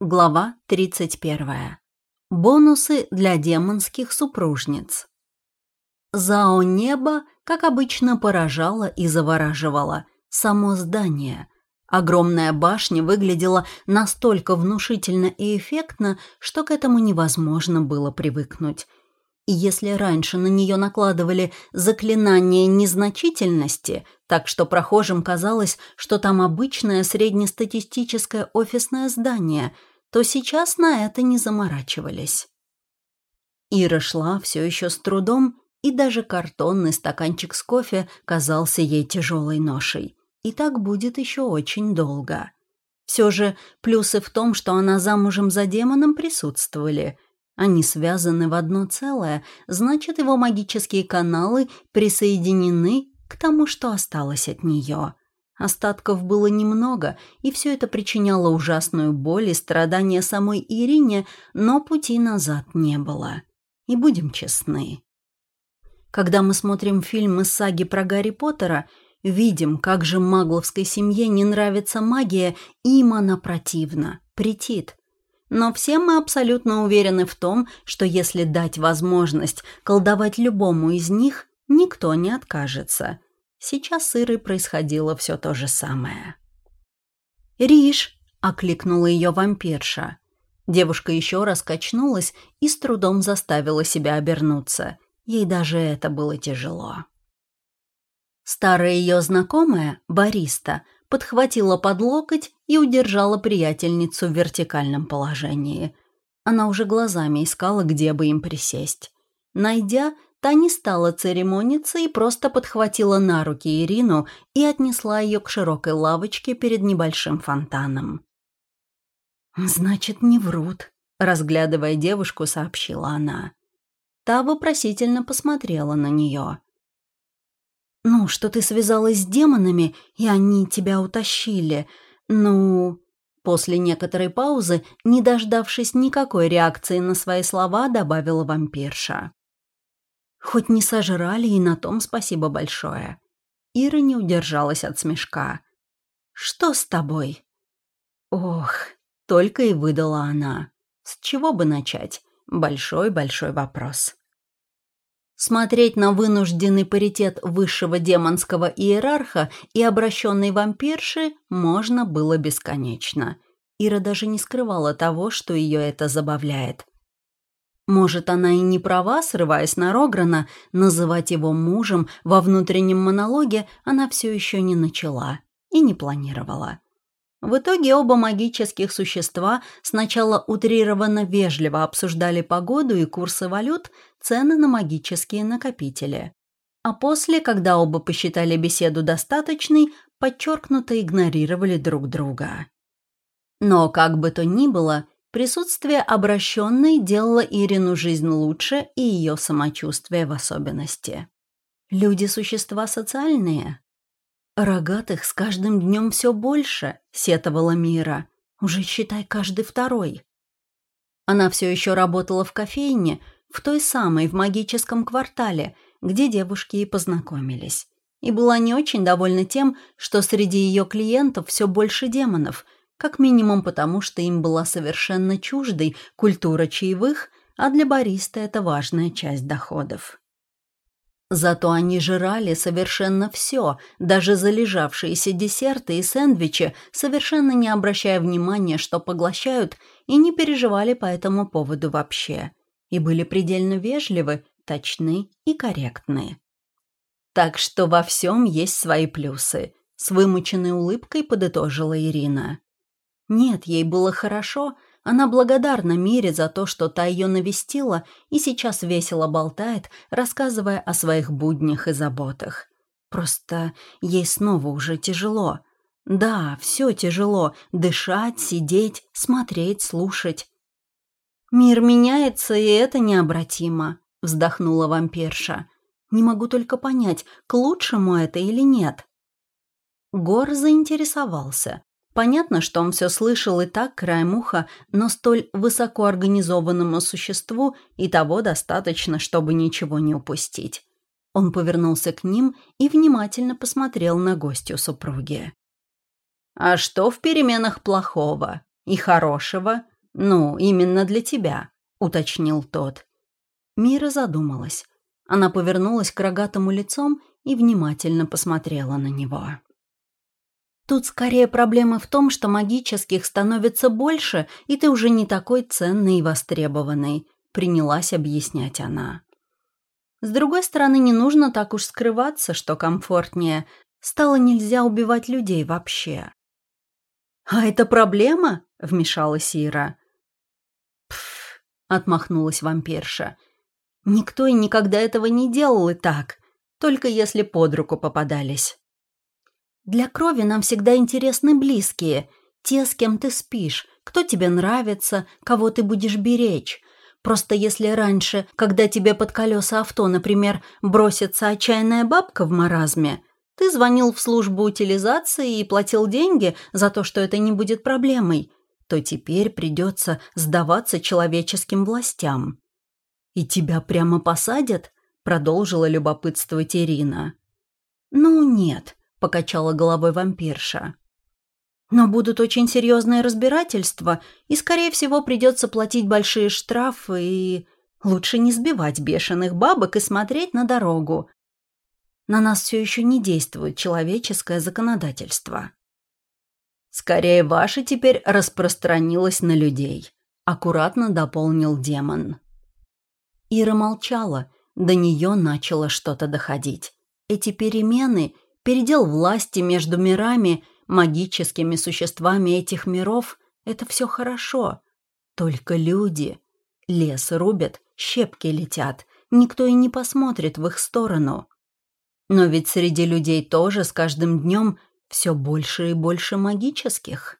Глава 31. Бонусы для демонских супружниц. Зао небо, как обычно, поражало и завораживало. Само здание. Огромная башня выглядела настолько внушительно и эффектно, что к этому невозможно было привыкнуть. И если раньше на нее накладывали заклинание незначительности, так что прохожим казалось, что там обычное среднестатистическое офисное здание, то сейчас на это не заморачивались. Ира шла все еще с трудом, и даже картонный стаканчик с кофе казался ей тяжелой ношей. И так будет еще очень долго. Все же плюсы в том, что она замужем за демоном присутствовали – они связаны в одно целое, значит, его магические каналы присоединены к тому, что осталось от нее. Остатков было немного, и все это причиняло ужасную боль и страдания самой Ирине, но пути назад не было. И будем честны. Когда мы смотрим фильмы саги про Гарри Поттера, видим, как же магловской семье не нравится магия, и им она противна, претит – но все мы абсолютно уверены в том, что если дать возможность колдовать любому из них, никто не откажется. Сейчас с Ирой происходило все то же самое. «Риш!» — окликнула ее вампирша. Девушка еще раз качнулась и с трудом заставила себя обернуться. Ей даже это было тяжело. Старая ее знакомая, бариста, подхватила под локоть и удержала приятельницу в вертикальном положении. Она уже глазами искала, где бы им присесть. Найдя, та не стала церемониться и просто подхватила на руки Ирину и отнесла ее к широкой лавочке перед небольшим фонтаном. «Значит, не врут», — разглядывая девушку, сообщила она. Та вопросительно посмотрела на нее. «Ну, что ты связалась с демонами, и они тебя утащили. Ну...» После некоторой паузы, не дождавшись никакой реакции на свои слова, добавила вампирша. «Хоть не сожрали, и на том спасибо большое». Ира не удержалась от смешка. «Что с тобой?» «Ох», — только и выдала она. «С чего бы начать? Большой-большой вопрос». Смотреть на вынужденный паритет высшего демонского иерарха и обращенной вампирши можно было бесконечно. Ира даже не скрывала того, что ее это забавляет. Может, она и не права, срываясь на Рограна, называть его мужем во внутреннем монологе она все еще не начала и не планировала. В итоге оба магических существа сначала утрированно вежливо обсуждали погоду и курсы валют, цены на магические накопители. А после, когда оба посчитали беседу достаточной, подчеркнуто игнорировали друг друга. Но, как бы то ни было, присутствие обращенной делало Ирину жизнь лучше и ее самочувствие в особенности. Люди – существа социальные, «Рогатых с каждым днем все больше», — сетовала Мира. «Уже, считай, каждый второй». Она все еще работала в кофейне, в той самой, в магическом квартале, где девушки и познакомились. И была не очень довольна тем, что среди ее клиентов все больше демонов, как минимум потому, что им была совершенно чуждой культура чаевых, а для бариста это важная часть доходов. Зато они жрали совершенно все, даже залежавшиеся десерты и сэндвичи, совершенно не обращая внимания, что поглощают, и не переживали по этому поводу вообще. И были предельно вежливы, точны и корректны. Так что во всем есть свои плюсы, с вымученной улыбкой подытожила Ирина. Нет, ей было хорошо, она благодарна Мире за то, что та ее навестила и сейчас весело болтает, рассказывая о своих буднях и заботах. Просто ей снова уже тяжело. Да, все тяжело — дышать, сидеть, смотреть, слушать. «Мир меняется, и это необратимо», — вздохнула вампирша. «Не могу только понять, к лучшему это или нет». Гор заинтересовался. Понятно, что он все слышал и так, краем уха, но столь высокоорганизованному существу и того достаточно, чтобы ничего не упустить. Он повернулся к ним и внимательно посмотрел на гостью супруги. «А что в переменах плохого?» И хорошего? Ну, именно для тебя», — уточнил тот. Мира задумалась. Она повернулась к рогатому лицом и внимательно посмотрела на него. Тут скорее проблема в том, что магических становится больше, и ты уже не такой ценный и востребованный, принялась объяснять она. С другой стороны, не нужно так уж скрываться, что комфортнее. Стало нельзя убивать людей вообще. «А это проблема?» — вмешалась Ира. «Пф», — отмахнулась вампирша. «Никто и никогда этого не делал и так, только если под руку попадались». Для крови нам всегда интересны близкие, те, с кем ты спишь, кто тебе нравится, кого ты будешь беречь. Просто если раньше, когда тебе под колеса авто, например, бросится отчаянная бабка в маразме, ты звонил в службу утилизации и платил деньги за то, что это не будет проблемой, то теперь придется сдаваться человеческим властям. «И тебя прямо посадят?» — продолжила любопытствовать Ирина. «Ну, нет», покачала головой вампирша. Но будут очень серьезные разбирательства, и, скорее всего, придется платить большие штрафы, и лучше не сбивать бешеных бабок и смотреть на дорогу. На нас все еще не действует человеческое законодательство. Скорее, ваше теперь распространилось на людей, аккуратно дополнил демон. Ира молчала, до нее начало что-то доходить. Эти перемены передел власти между мирами, магическими существами этих миров — это все хорошо. Только люди. Лес рубят, щепки летят, никто и не посмотрит в их сторону. Но ведь среди людей тоже с каждым днем все больше и больше магических.